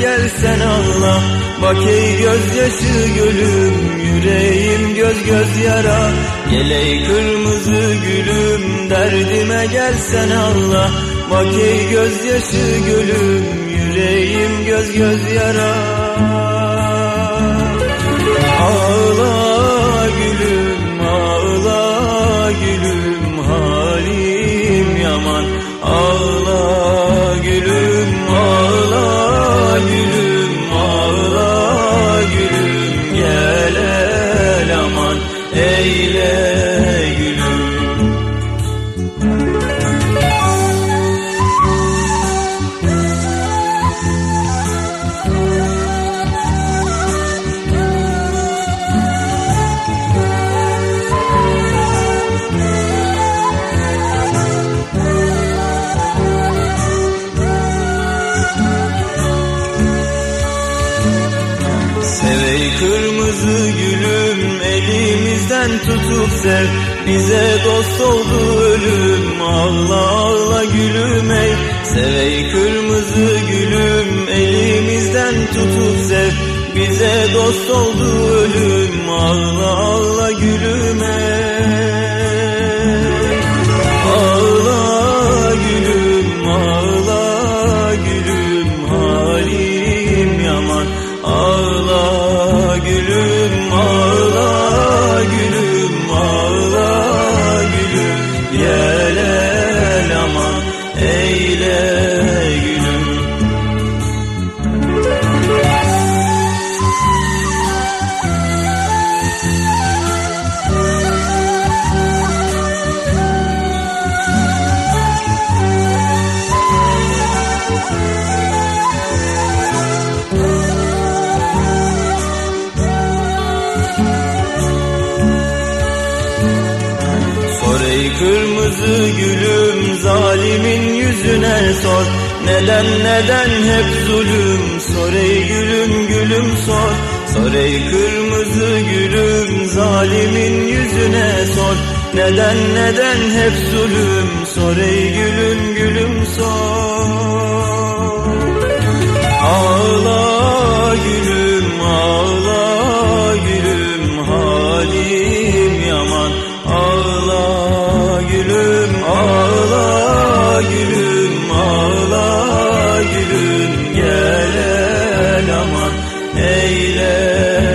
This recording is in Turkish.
gelsen Allah. Bak ey gözyaşı gülüm yüreğim göz göz yara. Gel ey kırmızı gülüm derdime gelsen Allah. Bak ey gözyaşı gülüm yüreğim göz göz yara eyle gülüm Sevey elimizden tutup sev. Bize dost oldu ölüm. Ağla ağla gülüm ey. Sevey kırmızı gülüm. Elimizden tutup sev. Bize dost oldu ölüm. Ağla ağla gülüm ey kırmızı gülüm zalimin yüzüne sor. Neden neden hep zulüm? Sor ey gülüm gülüm sor. Sor ey kırmızı gülüm zalimin yüzüne sor. Neden neden hep zulüm? Sor ey gülüm gülüm sor eyle.